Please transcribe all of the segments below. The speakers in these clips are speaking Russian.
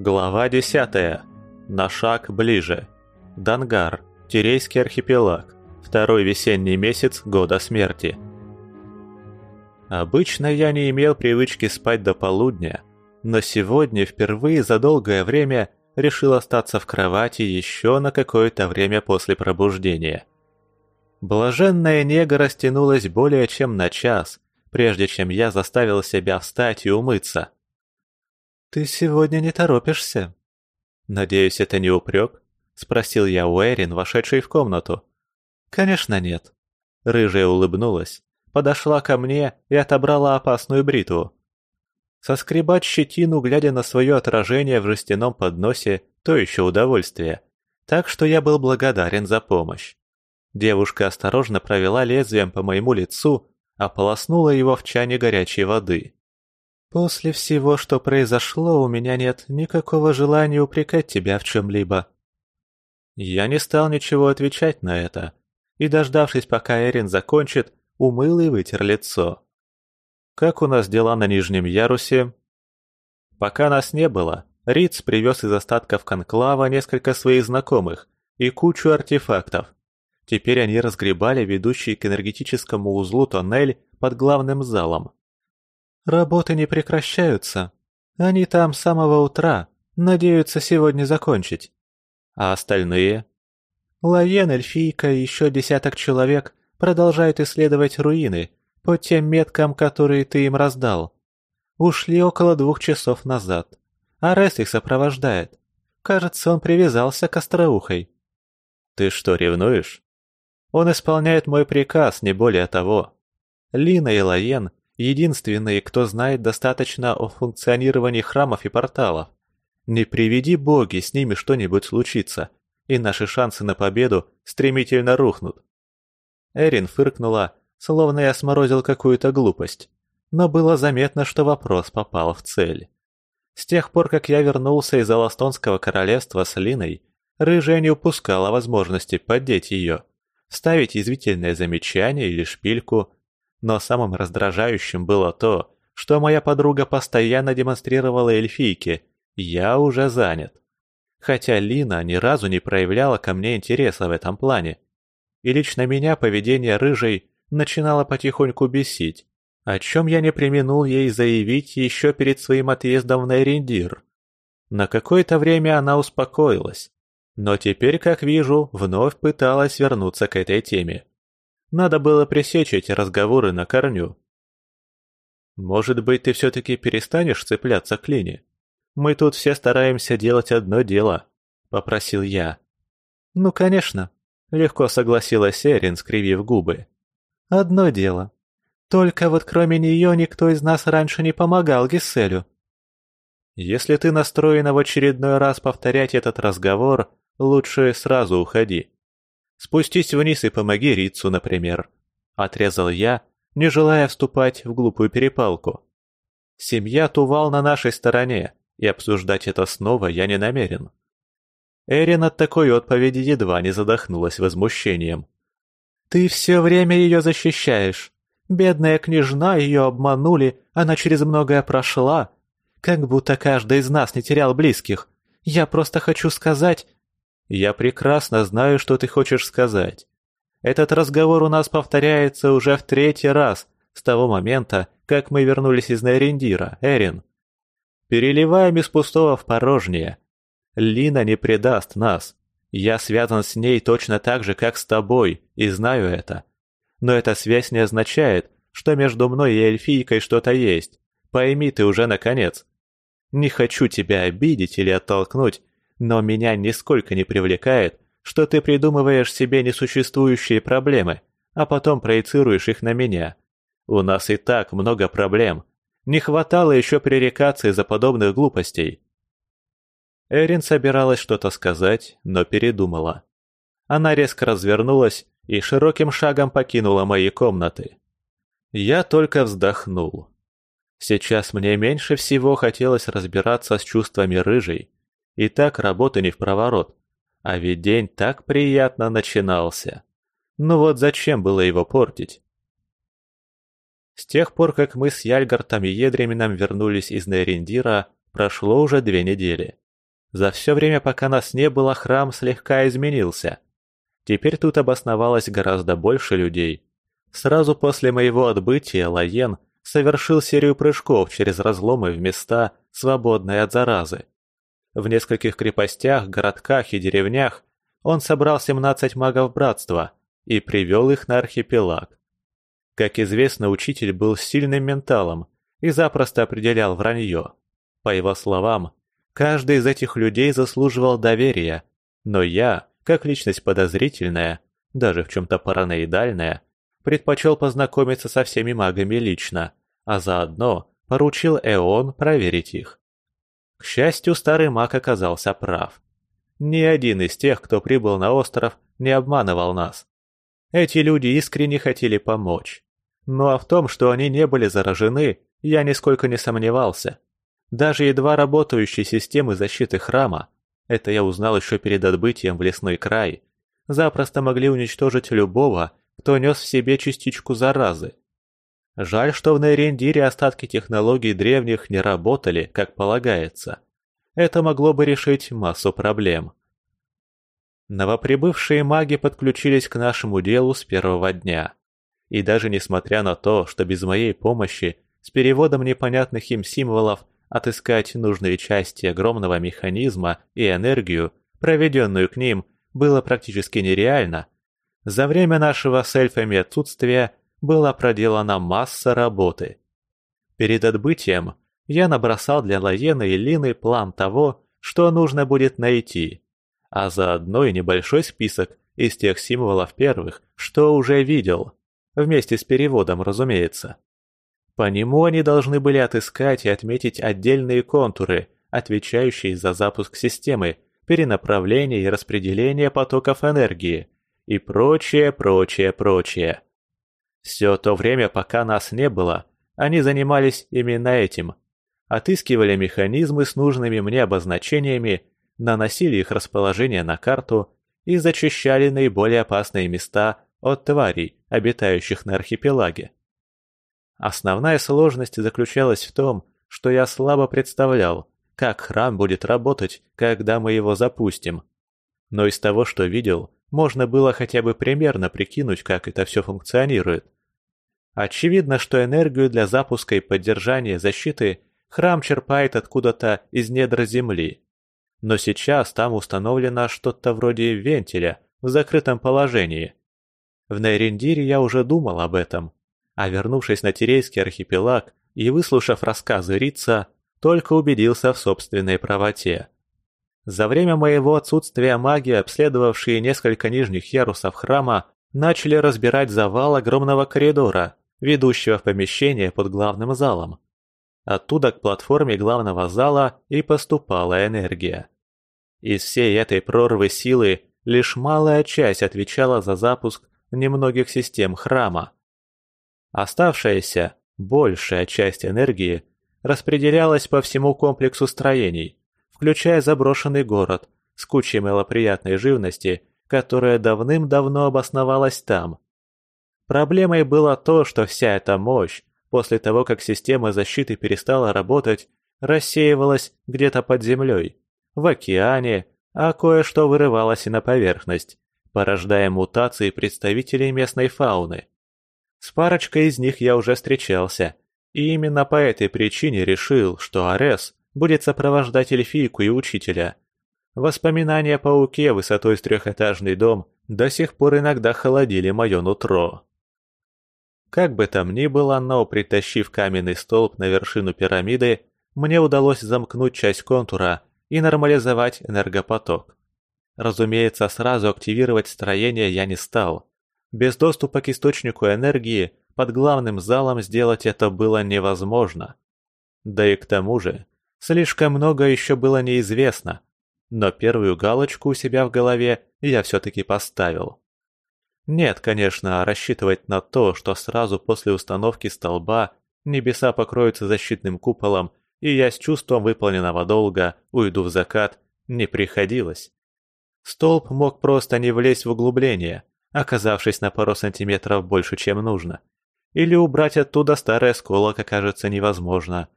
Глава 10. На шаг ближе. Дангар. Тирейский архипелаг. Второй весенний месяц года смерти. Обычно я не имел привычки спать до полудня, но сегодня впервые за долгое время решил остаться в кровати еще на какое-то время после пробуждения. Блаженная нега растянулась более чем на час, прежде чем я заставил себя встать и умыться. «Ты сегодня не торопишься?» «Надеюсь, это не упрек?» — спросил я у Эрин, вошедшей в комнату. «Конечно нет». Рыжая улыбнулась, подошла ко мне и отобрала опасную бритву. Соскребать щетину, глядя на свое отражение в жестяном подносе, то еще удовольствие. Так что я был благодарен за помощь. Девушка осторожно провела лезвием по моему лицу, ополоснула его в чане горячей воды. «После всего, что произошло, у меня нет никакого желания упрекать тебя в чем-либо». Я не стал ничего отвечать на это, и, дождавшись, пока Эрин закончит, умыл и вытер лицо. «Как у нас дела на нижнем ярусе?» Пока нас не было, Риц привез из остатков конклава несколько своих знакомых и кучу артефактов. Теперь они разгребали ведущий к энергетическому узлу тоннель под главным залом. Работы не прекращаются. Они там с самого утра, надеются сегодня закончить. А остальные? Лаен, эльфийка и еще десяток человек продолжают исследовать руины по тем меткам, которые ты им раздал. Ушли около двух часов назад. Арес их сопровождает. Кажется, он привязался к остроухой. Ты что, ревнуешь? Он исполняет мой приказ, не более того. Лина и Лаен единственные, кто знает достаточно о функционировании храмов и порталов. Не приведи боги, с ними что-нибудь случится, и наши шансы на победу стремительно рухнут. Эрин фыркнула, словно я сморозил какую-то глупость, но было заметно, что вопрос попал в цель. С тех пор, как я вернулся из Аластонского королевства с Линой, Рыжая не упускала возможности поддеть ее, ставить извительное замечание или шпильку, но самым раздражающим было то, что моя подруга постоянно демонстрировала эльфийке «я уже занят». Хотя Лина ни разу не проявляла ко мне интереса в этом плане. И лично меня поведение рыжей начинало потихоньку бесить, о чем я не применул ей заявить еще перед своим отъездом в Найрендир. На какое-то время она успокоилась, но теперь, как вижу, вновь пыталась вернуться к этой теме. Надо было пресечь эти разговоры на корню. Может быть, ты все-таки перестанешь цепляться к Лине? Мы тут все стараемся делать одно дело, — попросил я. Ну, конечно, — легко согласилась Эрин, скривив губы. Одно дело. Только вот кроме нее никто из нас раньше не помогал Гисселю. Если ты настроена в очередной раз повторять этот разговор, лучше сразу уходи. Спустись вниз и помоги Рицу, например. Отрезал я, не желая вступать в глупую перепалку. Семья Тувал на нашей стороне, и обсуждать это снова я не намерен. Эрин от такой отповеди едва не задохнулась возмущением. «Ты все время ее защищаешь. Бедная княжна, ее обманули, она через многое прошла. Как будто каждый из нас не терял близких. Я просто хочу сказать, я прекрасно знаю, что ты хочешь сказать. Этот разговор у нас повторяется уже в третий раз с того момента, как мы вернулись из Найрендира, Эрин. Переливаем из пустого в порожнее. Лина не предаст нас. Я связан с ней точно так же, как с тобой, и знаю это. Но эта связь не означает, что между мной и эльфийкой что-то есть. Пойми ты уже наконец. Не хочу тебя обидеть или оттолкнуть, но меня нисколько не привлекает, что ты придумываешь себе несуществующие проблемы, а потом проецируешь их на меня. У нас и так много проблем. Не хватало еще пререкаться из-за подобных глупостей. Эрин собиралась что-то сказать, но передумала. Она резко развернулась и широким шагом покинула мои комнаты. Я только вздохнул. Сейчас мне меньше всего хотелось разбираться с чувствами рыжей, и так работа не в проворот. А ведь день так приятно начинался. Ну вот зачем было его портить? С тех пор, как мы с Яльгартом и Едремином вернулись из Нейриндира, прошло уже две недели. За все время, пока нас не было, храм слегка изменился. Теперь тут обосновалось гораздо больше людей. Сразу после моего отбытия Лаен совершил серию прыжков через разломы в места, свободные от заразы. В нескольких крепостях, городках и деревнях он собрал 17 магов братства и привел их на архипелаг. Как известно, учитель был сильным менталом и запросто определял вранье. По его словам, каждый из этих людей заслуживал доверия, но я, как личность подозрительная, даже в чем-то параноидальная, предпочел познакомиться со всеми магами лично, а заодно поручил Эон проверить их. К счастью, старый маг оказался прав. Ни один из тех, кто прибыл на остров, не обманывал нас. Эти люди искренне хотели помочь. Ну а в том, что они не были заражены, я нисколько не сомневался. Даже едва работающие системы защиты храма, это я узнал еще перед отбытием в лесной край, запросто могли уничтожить любого, кто нес в себе частичку заразы. Жаль, что в Нейрендире остатки технологий древних не работали, как полагается. Это могло бы решить массу проблем. Новоприбывшие маги подключились к нашему делу с первого дня. И даже несмотря на то, что без моей помощи с переводом непонятных им символов отыскать нужные части огромного механизма и энергию, проведенную к ним, было практически нереально, за время нашего с эльфами отсутствия была проделана масса работы. Перед отбытием я набросал для Лаены и Лины план того, что нужно будет найти, а заодно и небольшой список из тех символов первых, что уже видел. Вместе с переводом, разумеется. По нему они должны были отыскать и отметить отдельные контуры, отвечающие за запуск системы, перенаправление и распределение потоков энергии и прочее, прочее, прочее. Все то время, пока нас не было, они занимались именно этим. Отыскивали механизмы с нужными мне обозначениями, наносили их расположение на карту и зачищали наиболее опасные места от тварей, обитающих на архипелаге. Основная сложность заключалась в том, что я слабо представлял, как храм будет работать, когда мы его запустим. Но из того, что видел, можно было хотя бы примерно прикинуть, как это все функционирует. Очевидно, что энергию для запуска и поддержания защиты храм черпает откуда-то из недр земли. Но сейчас там установлено что-то вроде вентиля в закрытом положении. В Нейриндире я уже думал об этом, а вернувшись на Терейский архипелаг и выслушав рассказы Рица, только убедился в собственной правоте. За время моего отсутствия маги, обследовавшие несколько нижних ярусов храма, начали разбирать завал огромного коридора, ведущего в помещение под главным залом. Оттуда к платформе главного зала и поступала энергия. Из всей этой прорвы силы лишь малая часть отвечала за запуск немногих систем храма. Оставшаяся, большая часть энергии распределялась по всему комплексу строений, включая заброшенный город с кучей малоприятной живности, которая давным-давно обосновалась там. Проблемой было то, что вся эта мощь, после того, как система защиты перестала работать, рассеивалась где-то под землей, в океане, а кое-что вырывалось и на поверхность, порождая мутации представителей местной фауны. С парочкой из них я уже встречался, и именно по этой причине решил, что Арес будет сопровождать эльфийку и учителя. Воспоминания о пауке высотой с трехэтажный дом до сих пор иногда холодили мое нутро. Как бы там ни было, но притащив каменный столб на вершину пирамиды, мне удалось замкнуть часть контура и нормализовать энергопоток. Разумеется, сразу активировать строение я не стал. Без доступа к источнику энергии под главным залом сделать это было невозможно. Да и к тому же, слишком много еще было неизвестно. Но первую галочку у себя в голове я все-таки поставил. Нет, конечно, рассчитывать на то, что сразу после установки столба небеса покроются защитным куполом, и я с чувством выполненного долга уйду в закат, не приходилось. Столб мог просто не влезть в углубление, оказавшись на пару сантиметров больше, чем нужно. Или убрать оттуда старый осколок окажется невозможно.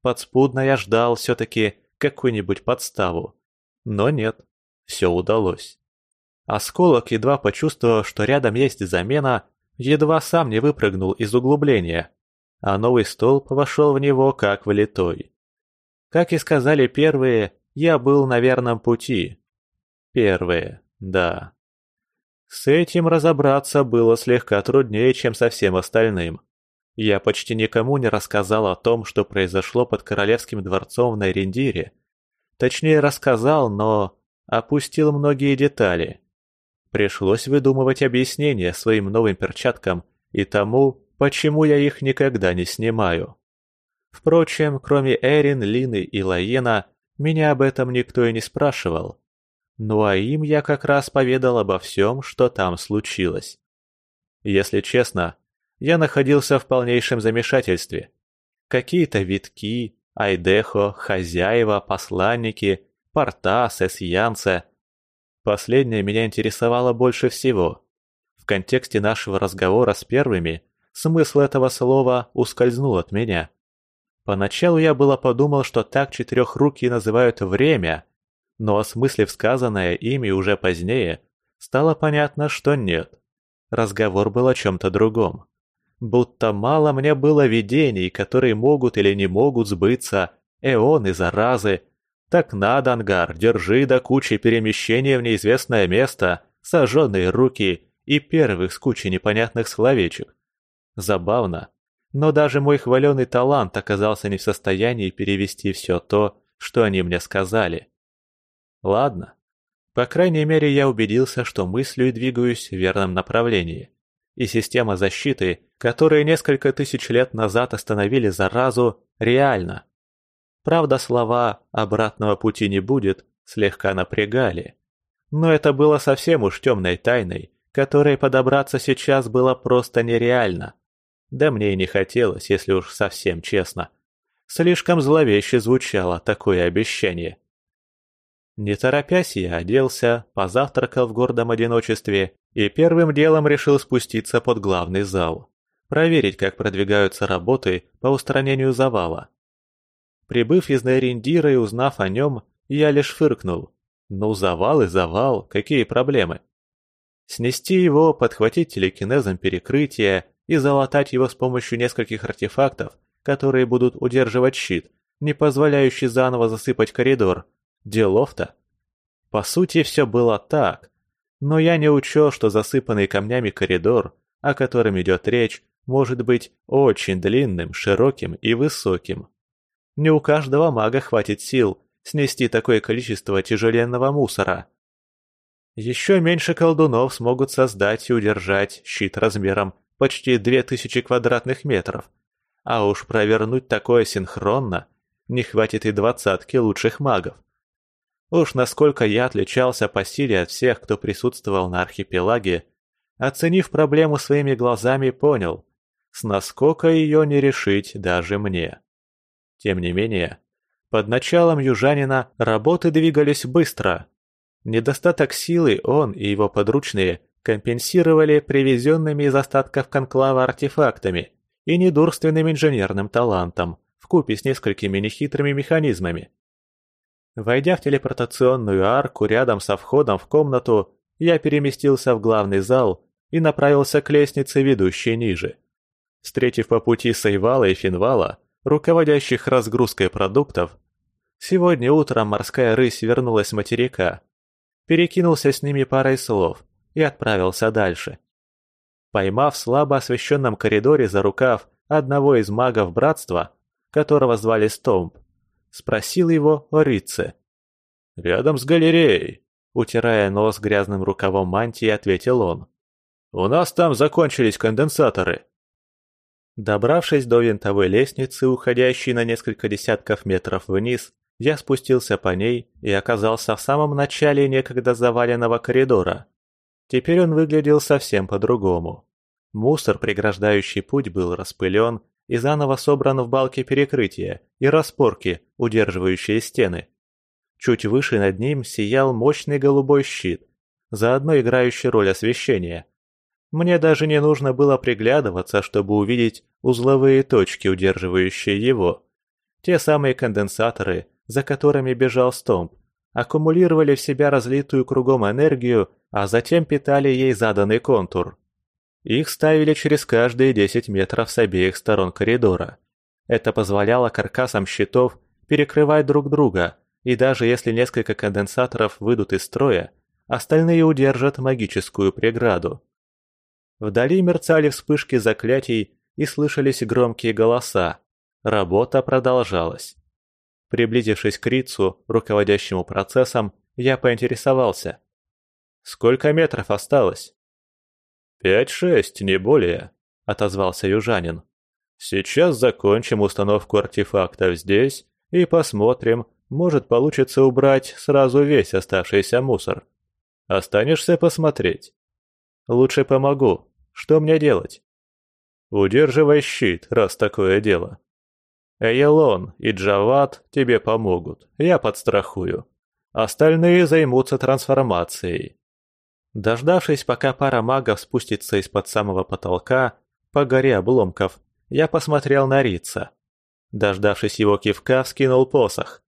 Подспудно я ждал все-таки какую-нибудь подставу, Но нет, все удалось. Осколок, едва почувствовав, что рядом есть замена, едва сам не выпрыгнул из углубления, а новый столб вошел в него как влитой. Как и сказали первые, я был на верном пути. Первые, да. С этим разобраться было слегка труднее, чем со всем остальным. Я почти никому не рассказал о том, что произошло под королевским дворцом на Эрендире. Точнее, рассказал, но опустил многие детали. Пришлось выдумывать объяснения своим новым перчаткам и тому, почему я их никогда не снимаю. Впрочем, кроме Эрин, Лины и Лаена, меня об этом никто и не спрашивал. Ну а им я как раз поведал обо всем, что там случилось. Если честно, я находился в полнейшем замешательстве. Какие-то витки, айдехо, хозяева, посланники, портас, эсьянце. Последнее меня интересовало больше всего. В контексте нашего разговора с первыми смысл этого слова ускользнул от меня. Поначалу я было подумал, что так четырехруки называют время, но осмыслив сказанное ими уже позднее, стало понятно, что нет. Разговор был о чем-то другом. Будто мало мне было видений, которые могут или не могут сбыться, эоны, заразы. Так надо, Ангар, держи до кучи перемещения в неизвестное место, сожженные руки и первых с кучей непонятных словечек. Забавно, но даже мой хваленый талант оказался не в состоянии перевести все то, что они мне сказали. Ладно. По крайней мере, я убедился, что мыслю и двигаюсь в верном направлении и система защиты, которую несколько тысяч лет назад остановили заразу, реальна. Правда, слова «обратного пути не будет» слегка напрягали. Но это было совсем уж темной тайной, которой подобраться сейчас было просто нереально. Да мне и не хотелось, если уж совсем честно. Слишком зловеще звучало такое обещание. Не торопясь, я оделся, позавтракал в гордом одиночестве и первым делом решил спуститься под главный зал, проверить, как продвигаются работы по устранению завала. Прибыв из Нейриндира и узнав о нем, я лишь фыркнул. Ну, завал и завал, какие проблемы? Снести его, подхватить телекинезом перекрытие и залатать его с помощью нескольких артефактов, которые будут удерживать щит, не позволяющий заново засыпать коридор. Делов-то. По сути, все было так, но я не учел, что засыпанный камнями коридор, о котором идет речь, может быть очень длинным, широким и высоким. Не у каждого мага хватит сил снести такое количество тяжеленного мусора. Еще меньше колдунов смогут создать и удержать щит размером почти 2000 квадратных метров. А уж провернуть такое синхронно не хватит и двадцатки лучших магов. Уж насколько я отличался по силе от всех, кто присутствовал на архипелаге, оценив проблему своими глазами, понял, с наскока ее не решить даже мне. Тем не менее, под началом южанина работы двигались быстро. Недостаток силы он и его подручные компенсировали привезенными из остатков конклава артефактами и недурственным инженерным талантом, вкупе с несколькими нехитрыми механизмами, Войдя в телепортационную арку рядом со входом в комнату, я переместился в главный зал и направился к лестнице, ведущей ниже. Встретив по пути Сайвала и Финвала, руководящих разгрузкой продуктов, сегодня утром морская рысь вернулась с материка. Перекинулся с ними парой слов и отправился дальше. Поймав в слабо освещенном коридоре за рукав одного из магов братства, которого звали Стомп, Спросил его о Рице. «Рядом с галереей», — утирая нос грязным рукавом мантии, ответил он. «У нас там закончились конденсаторы». Добравшись до винтовой лестницы, уходящей на несколько десятков метров вниз, я спустился по ней и оказался в самом начале некогда заваленного коридора. Теперь он выглядел совсем по-другому. Мусор, преграждающий путь, был распылен и заново собран в балке перекрытия и распорки, удерживающие стены. Чуть выше над ним сиял мощный голубой щит, заодно играющий роль освещения. Мне даже не нужно было приглядываться, чтобы увидеть узловые точки, удерживающие его. Те самые конденсаторы, за которыми бежал Стомп, аккумулировали в себя разлитую кругом энергию, а затем питали ей заданный контур. Их ставили через каждые 10 метров с обеих сторон коридора. Это позволяло каркасам щитов перекрывать друг друга, и даже если несколько конденсаторов выйдут из строя, остальные удержат магическую преграду. Вдали мерцали вспышки заклятий и слышались громкие голоса. Работа продолжалась. Приблизившись к Рицу, руководящему процессом, я поинтересовался. «Сколько метров осталось?» «Пять-шесть, не более», — отозвался южанин. «Сейчас закончим установку артефактов здесь и посмотрим, может получится убрать сразу весь оставшийся мусор. Останешься посмотреть?» «Лучше помогу. Что мне делать?» «Удерживай щит, раз такое дело», Эйлон и Джават тебе помогут, я подстрахую. Остальные займутся трансформацией. Дождавшись, пока пара магов спустится из-под самого потолка, по горе обломков, я посмотрел на Рица. Дождавшись его кивка, вскинул посох.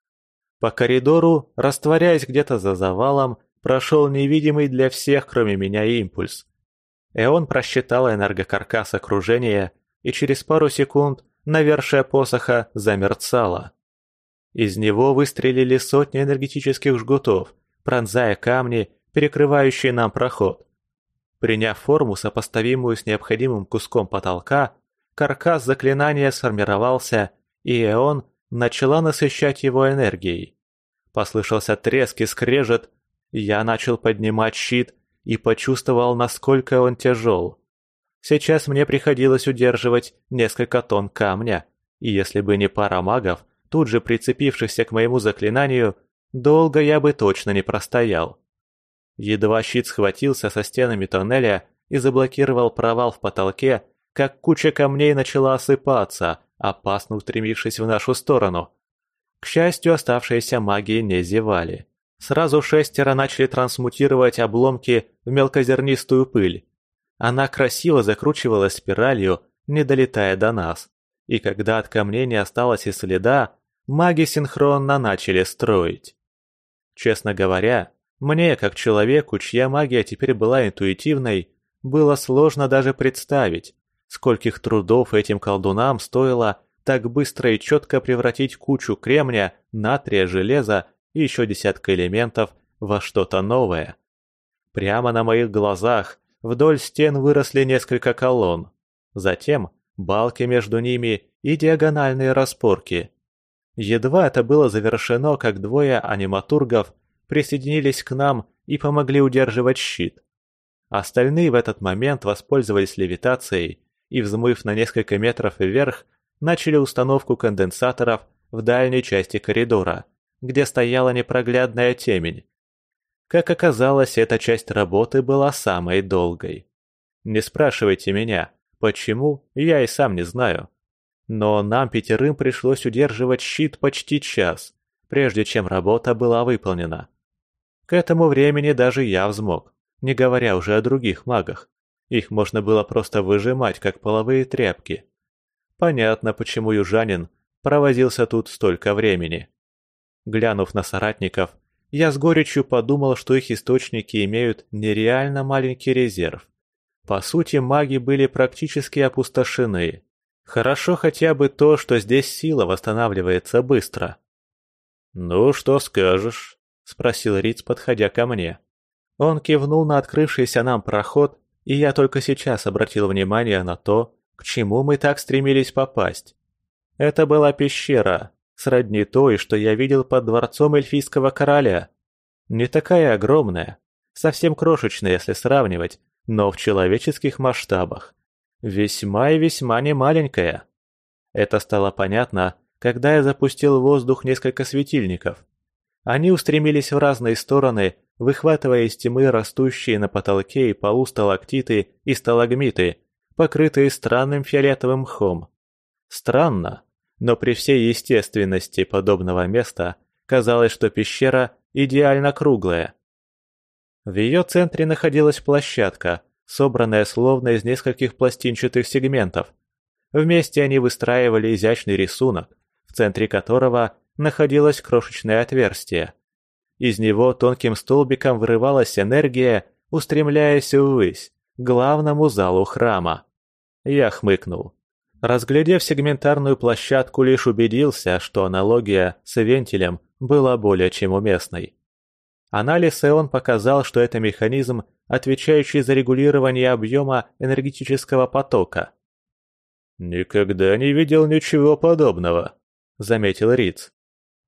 По коридору, растворяясь где-то за завалом, прошел невидимый для всех, кроме меня, импульс. Эон просчитал энергокаркас окружения, и через пару секунд навершие посоха замерцало. Из него выстрелили сотни энергетических жгутов, пронзая камни, перекрывающие нам проход. Приняв форму, сопоставимую с необходимым куском потолка, каркас заклинания сформировался, и Эон начала насыщать его энергией. Послышался треск и скрежет, я начал поднимать щит и почувствовал, насколько он тяжел. Сейчас мне приходилось удерживать несколько тонн камня, и если бы не пара магов, тут же прицепившихся к моему заклинанию, долго я бы точно не простоял. Едва щит схватился со стенами тоннеля и заблокировал провал в потолке, как куча камней начала осыпаться, опасно устремившись в нашу сторону. К счастью, оставшиеся маги не зевали. Сразу шестеро начали трансмутировать обломки в мелкозернистую пыль, она красиво закручивалась спиралью, не долетая до нас. И когда от камней не осталось и следа, маги синхронно начали строить. Честно говоря, мне, как человеку, чья магия теперь была интуитивной, было сложно даже представить, скольких трудов этим колдунам стоило так быстро и четко превратить кучу кремня, натрия, железа и еще десятка элементов во что-то новое. Прямо на моих глазах Вдоль стен выросли несколько колонн. Затем балки между ними и диагональные распорки. Едва это было завершено, как двое аниматургов присоединились к нам и помогли удерживать щит. Остальные в этот момент воспользовались левитацией и, взмыв на несколько метров вверх, начали установку конденсаторов в дальней части коридора, где стояла непроглядная темень, как оказалось, эта часть работы была самой долгой. Не спрашивайте меня, почему, я и сам не знаю. Но нам пятерым пришлось удерживать щит почти час, прежде чем работа была выполнена. К этому времени даже я взмок, не говоря уже о других магах. Их можно было просто выжимать, как половые тряпки. Понятно, почему южанин провозился тут столько времени. Глянув на соратников, я с горечью подумал, что их источники имеют нереально маленький резерв. По сути, маги были практически опустошены. Хорошо хотя бы то, что здесь сила восстанавливается быстро. «Ну, что скажешь?» – спросил Риц, подходя ко мне. Он кивнул на открывшийся нам проход, и я только сейчас обратил внимание на то, к чему мы так стремились попасть. Это была пещера, сродни той, что я видел под дворцом эльфийского короля. Не такая огромная, совсем крошечная, если сравнивать, но в человеческих масштабах. Весьма и весьма не маленькая. Это стало понятно, когда я запустил в воздух несколько светильников. Они устремились в разные стороны, выхватывая из тьмы растущие на потолке и полу сталактиты и сталагмиты, покрытые странным фиолетовым мхом. Странно, но при всей естественности подобного места казалось, что пещера идеально круглая. В ее центре находилась площадка, собранная словно из нескольких пластинчатых сегментов. Вместе они выстраивали изящный рисунок, в центре которого находилось крошечное отверстие. Из него тонким столбиком вырывалась энергия, устремляясь ввысь, к главному залу храма. Я хмыкнул. Разглядев сегментарную площадку, лишь убедился, что аналогия с вентилем была более чем уместной. Анализ ЭОН показал, что это механизм, отвечающий за регулирование объема энергетического потока. «Никогда не видел ничего подобного», — заметил Риц.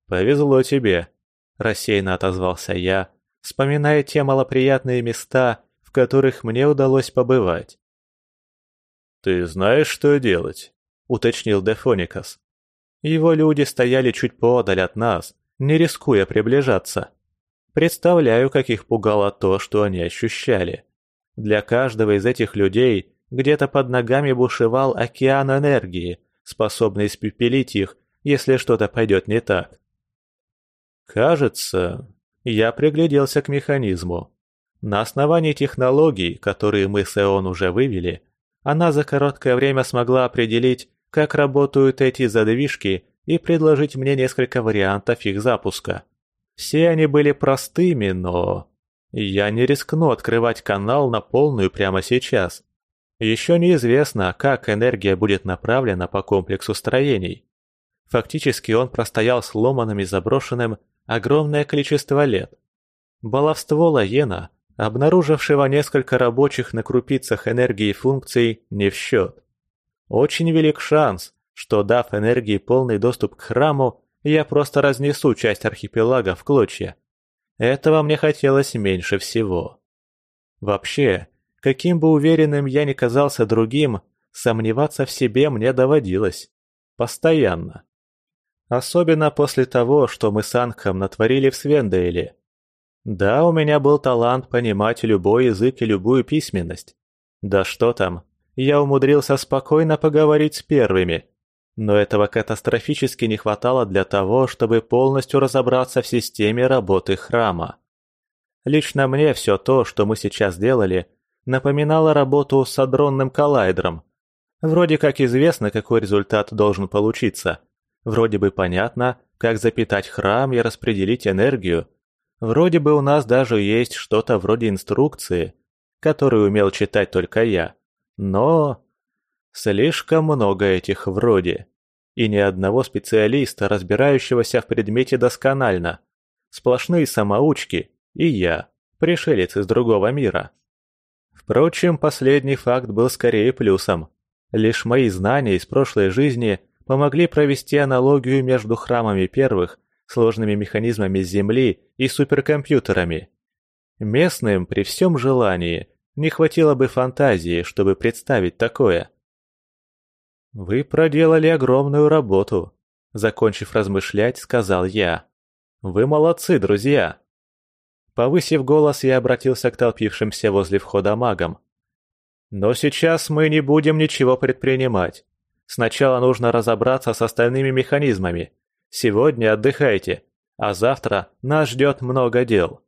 «Повезло тебе», — рассеянно отозвался я, вспоминая те малоприятные места, в которых мне удалось побывать. «Ты знаешь, что делать?» — уточнил Дефоникас. Его люди стояли чуть подаль от нас, не рискуя приближаться. Представляю, как их пугало то, что они ощущали. Для каждого из этих людей где-то под ногами бушевал океан энергии, способный испепелить их, если что-то пойдет не так. Кажется, я пригляделся к механизму. На основании технологий, которые мы с Эон уже вывели, она за короткое время смогла определить, как работают эти задвижки и предложить мне несколько вариантов их запуска. Все они были простыми, но... Я не рискну открывать канал на полную прямо сейчас. Еще неизвестно, как энергия будет направлена по комплексу строений. Фактически он простоял сломанным и заброшенным огромное количество лет. Баловство Лаена, обнаружившего несколько рабочих на крупицах энергии функций, не в счет. Очень велик шанс, что дав энергии полный доступ к храму, я просто разнесу часть архипелага в клочья. Этого мне хотелось меньше всего. Вообще, каким бы уверенным я ни казался другим, сомневаться в себе мне доводилось. Постоянно. Особенно после того, что мы с Ангхом натворили в Свендейле. Да, у меня был талант понимать любой язык и любую письменность. Да что там, я умудрился спокойно поговорить с первыми. Но этого катастрофически не хватало для того, чтобы полностью разобраться в системе работы храма. Лично мне все то, что мы сейчас делали, напоминало работу с адронным коллайдером. Вроде как известно, какой результат должен получиться – Вроде бы понятно, как запитать храм и распределить энергию. Вроде бы у нас даже есть что-то вроде инструкции, которую умел читать только я. Но... Слишком много этих вроде. И ни одного специалиста, разбирающегося в предмете досконально. Сплошные самоучки. И я, пришелец из другого мира. Впрочем, последний факт был скорее плюсом. Лишь мои знания из прошлой жизни помогли провести аналогию между храмами первых, сложными механизмами Земли и суперкомпьютерами. Местным при всем желании не хватило бы фантазии, чтобы представить такое. «Вы проделали огромную работу», — закончив размышлять, сказал я. «Вы молодцы, друзья!» Повысив голос, я обратился к толпившимся возле входа магам. «Но сейчас мы не будем ничего предпринимать. Сначала нужно разобраться с остальными механизмами. Сегодня отдыхайте, а завтра нас ждет много дел.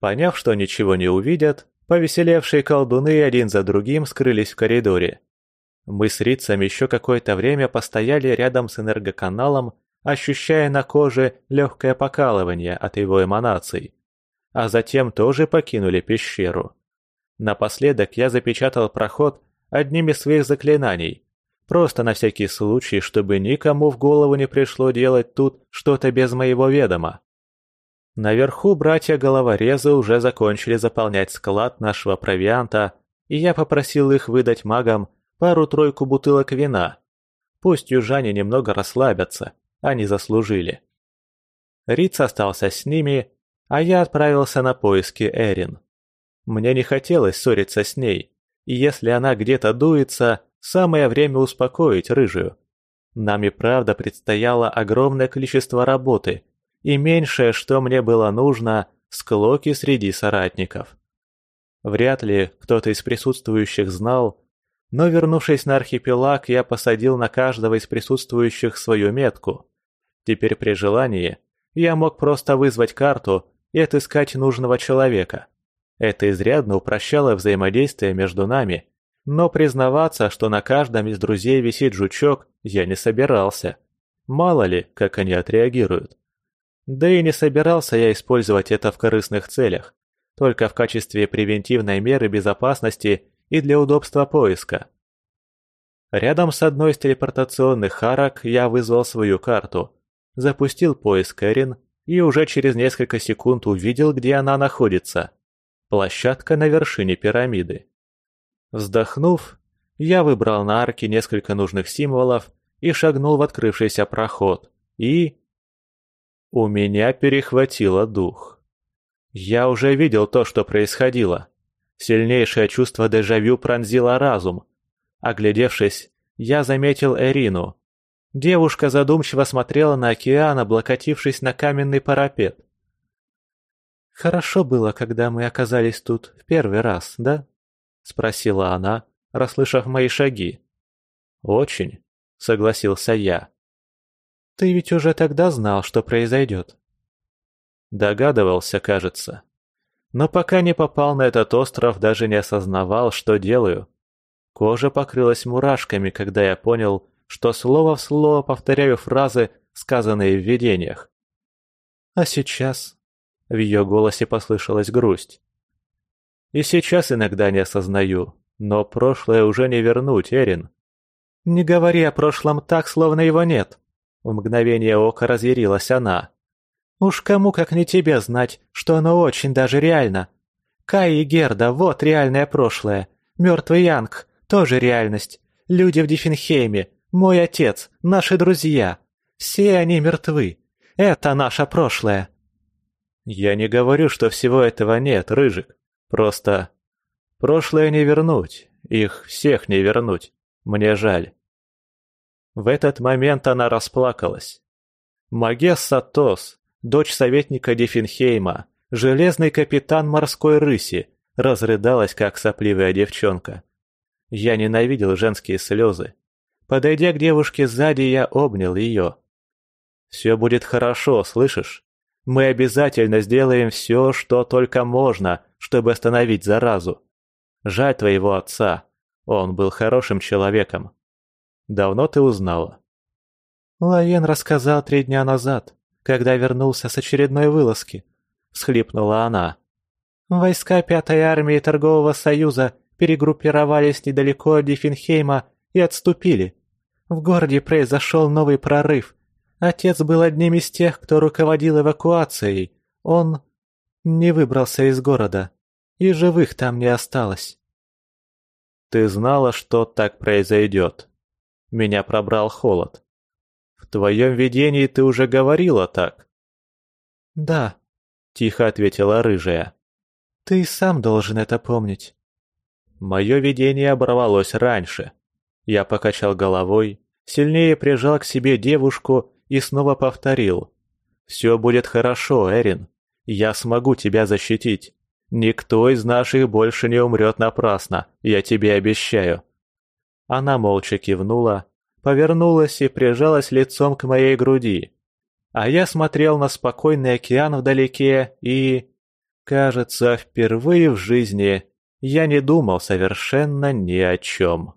Поняв, что ничего не увидят, повеселевшие колдуны один за другим скрылись в коридоре. Мы с Рицем еще какое-то время постояли рядом с энергоканалом, ощущая на коже легкое покалывание от его эманаций. А затем тоже покинули пещеру. Напоследок я запечатал проход одним из своих заклинаний, Просто на всякий случай, чтобы никому в голову не пришло делать тут что-то без моего ведома. Наверху братья-головорезы уже закончили заполнять склад нашего провианта, и я попросил их выдать магам пару-тройку бутылок вина. Пусть южане немного расслабятся, они заслужили. Риц остался с ними, а я отправился на поиски Эрин. Мне не хотелось ссориться с ней, и если она где-то дуется, Самое время успокоить рыжую. Нам и правда предстояло огромное количество работы, и меньшее, что мне было нужно, склоки среди соратников. Вряд ли кто-то из присутствующих знал, но вернувшись на архипелаг, я посадил на каждого из присутствующих свою метку. Теперь при желании я мог просто вызвать карту и отыскать нужного человека. Это изрядно упрощало взаимодействие между нами но признаваться, что на каждом из друзей висит жучок, я не собирался. Мало ли, как они отреагируют. Да и не собирался я использовать это в корыстных целях, только в качестве превентивной меры безопасности и для удобства поиска. Рядом с одной из телепортационных арок я вызвал свою карту, запустил поиск Эрин и уже через несколько секунд увидел, где она находится. Площадка на вершине пирамиды. Вздохнув, я выбрал на арке несколько нужных символов и шагнул в открывшийся проход. И... У меня перехватило дух. Я уже видел то, что происходило. Сильнейшее чувство дежавю пронзило разум. Оглядевшись, я заметил Эрину. Девушка задумчиво смотрела на океан, облокотившись на каменный парапет. «Хорошо было, когда мы оказались тут в первый раз, да?» — спросила она, расслышав мои шаги. «Очень», — согласился я. «Ты ведь уже тогда знал, что произойдет?» Догадывался, кажется. Но пока не попал на этот остров, даже не осознавал, что делаю. Кожа покрылась мурашками, когда я понял, что слово в слово повторяю фразы, сказанные в видениях. «А сейчас?» В ее голосе послышалась грусть. «И сейчас иногда не осознаю, но прошлое уже не вернуть, Эрин». «Не говори о прошлом так, словно его нет», — в мгновение ока разъярилась она. «Уж кому, как не тебе, знать, что оно очень даже реально. Кай и Герда — вот реальное прошлое. Мертвый Янг тоже реальность. Люди в Диффенхейме, мой отец, наши друзья. Все они мертвы. Это наше прошлое. Я не говорю, что всего этого нет, Рыжик. Просто... Прошлое не вернуть. Их всех не вернуть. Мне жаль. В этот момент она расплакалась. Магесса Тос, дочь советника Диффенхейма, железный капитан морской рыси, разрыдалась, как сопливая девчонка. Я ненавидел женские слезы. Подойдя к девушке сзади, я обнял ее. «Все будет хорошо, слышишь? Мы обязательно сделаем все, что только можно, чтобы остановить заразу. Жаль твоего отца. Он был хорошим человеком. Давно ты узнала?» Лаен рассказал три дня назад, когда вернулся с очередной вылазки. Всхлипнула она. Войска Пятой армии Торгового Союза перегруппировались недалеко от Диффенхейма и отступили. В городе произошел новый прорыв. Отец был одним из тех, кто руководил эвакуацией. Он не выбрался из города, и живых там не осталось. Ты знала, что так произойдет. Меня пробрал холод. В твоем видении ты уже говорила так. Да, тихо ответила рыжая. Ты сам должен это помнить. Мое видение оборвалось раньше. Я покачал головой, сильнее прижал к себе девушку и снова повторил. «Все будет хорошо, Эрин. Я смогу тебя защитить. Никто из наших больше не умрет напрасно, я тебе обещаю». Она молча кивнула, повернулась и прижалась лицом к моей груди. А я смотрел на спокойный океан вдалеке и... Кажется, впервые в жизни я не думал совершенно ни о чем.